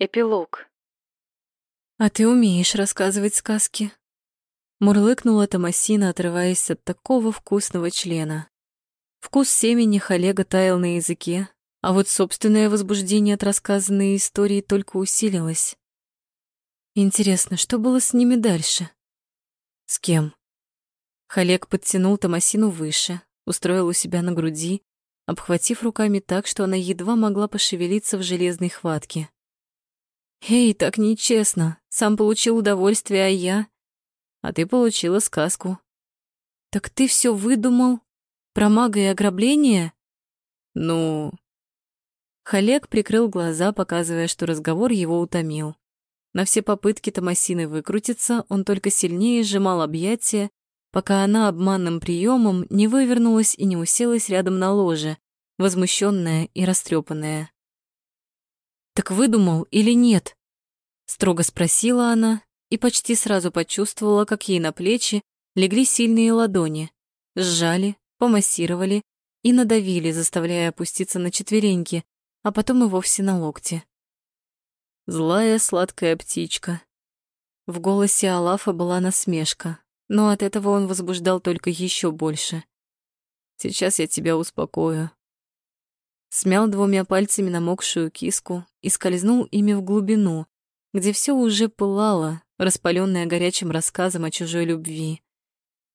Эпилог. «А ты умеешь рассказывать сказки?» Мурлыкнула Томасина, отрываясь от такого вкусного члена. Вкус семени Халега таял на языке, а вот собственное возбуждение от рассказанной истории только усилилось. Интересно, что было с ними дальше? С кем? Халег подтянул Томасину выше, устроил у себя на груди, обхватив руками так, что она едва могла пошевелиться в железной хватке. «Эй, так нечестно. Сам получил удовольствие, а я...» «А ты получила сказку». «Так ты все выдумал? Про мага и ограбление?» «Ну...» Халек прикрыл глаза, показывая, что разговор его утомил. На все попытки Томасины выкрутиться он только сильнее сжимал объятия, пока она обманным приемом не вывернулась и не уселась рядом на ложе, возмущенная и растрепанная. «Так выдумал или нет?» Строго спросила она и почти сразу почувствовала, как ей на плечи легли сильные ладони, сжали, помассировали и надавили, заставляя опуститься на четвереньки, а потом и вовсе на локти. Злая сладкая птичка. В голосе Алафа была насмешка, но от этого он возбуждал только еще больше. «Сейчас я тебя успокою, смял двумя пальцами намокшую киску и скользнул ими в глубину, где все уже пылало, распаленное горячим рассказом о чужой любви.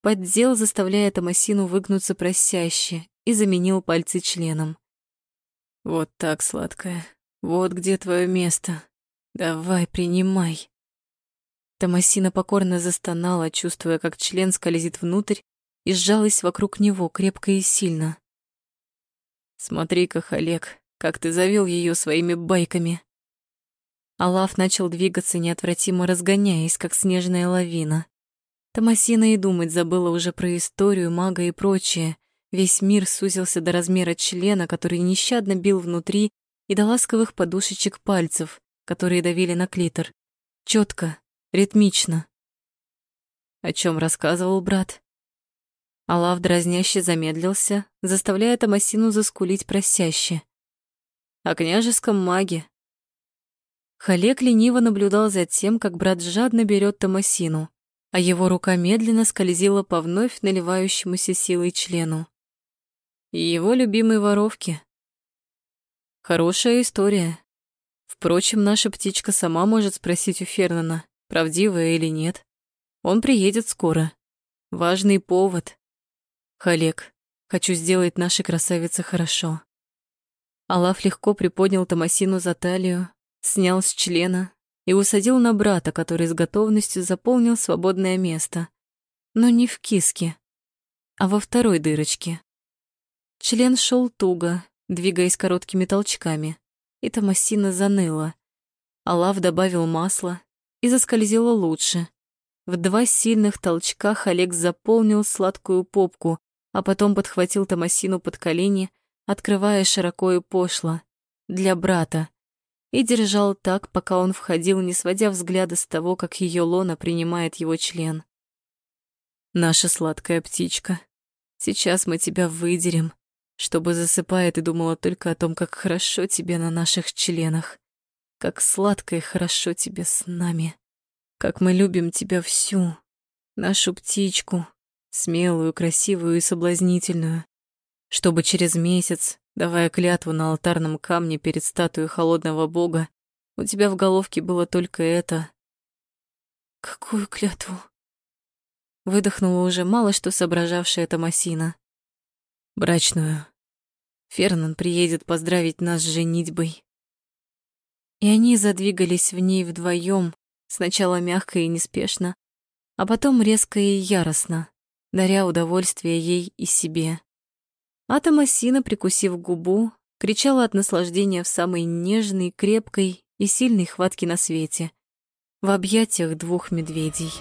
Поддел, заставляя Томасину выгнуться просяще, и заменил пальцы членом. «Вот так, сладкая, вот где твое место. Давай, принимай». Томасина покорно застонала, чувствуя, как член скользит внутрь, и сжалась вокруг него крепко и сильно. Смотри-ка, Олег, как ты завел ее своими байками. Алаф начал двигаться, неотвратимо разгоняясь, как снежная лавина. Томасина и думать забыла уже про историю, мага и прочее. Весь мир сузился до размера члена, который нещадно бил внутри, и до ласковых подушечек пальцев, которые давили на клитор. Четко, ритмично. О чем рассказывал брат? Алав дразняще замедлился, заставляя Томасину заскулить просяще. О княжеском маге. Халек лениво наблюдал за тем, как брат жадно берет Томасину, а его рука медленно скользила по вновь наливающемуся силой члену. И его любимой воровке. Хорошая история. Впрочем, наша птичка сама может спросить у Фернана, правдивая или нет. Он приедет скоро. Важный повод. Халек, хочу сделать нашей красавице хорошо. Алаф легко приподнял Томасину за талию, снял с члена и усадил на брата, который с готовностью заполнил свободное место. Но не в киске, а во второй дырочке. Член шел туго, двигаясь короткими толчками, и Томасина заныла. Алаф добавил масла и заскользила лучше. В два сильных толчка Олег заполнил сладкую попку, а потом подхватил Томасину под колени, открывая широко и пошло, для брата, и держал так, пока он входил, не сводя взгляда с того, как ее лона принимает его член. «Наша сладкая птичка, сейчас мы тебя выдерем, чтобы, засыпая, ты думала только о том, как хорошо тебе на наших членах, как сладко и хорошо тебе с нами, как мы любим тебя всю, нашу птичку, смелую, красивую и соблазнительную, чтобы через месяц, давая клятву на алтарном камне перед статуей холодного бога, у тебя в головке было только это. Какую клятву? Выдохнула уже мало что соображавшая Томасина. Брачную. Фернан приедет поздравить нас с женитьбой. И они задвигались в ней вдвоем, сначала мягко и неспешно, а потом резко и яростно даря удовольствие ей и себе. А Томасина, прикусив губу, кричала от наслаждения в самой нежной, крепкой и сильной хватке на свете, в объятиях двух медведей.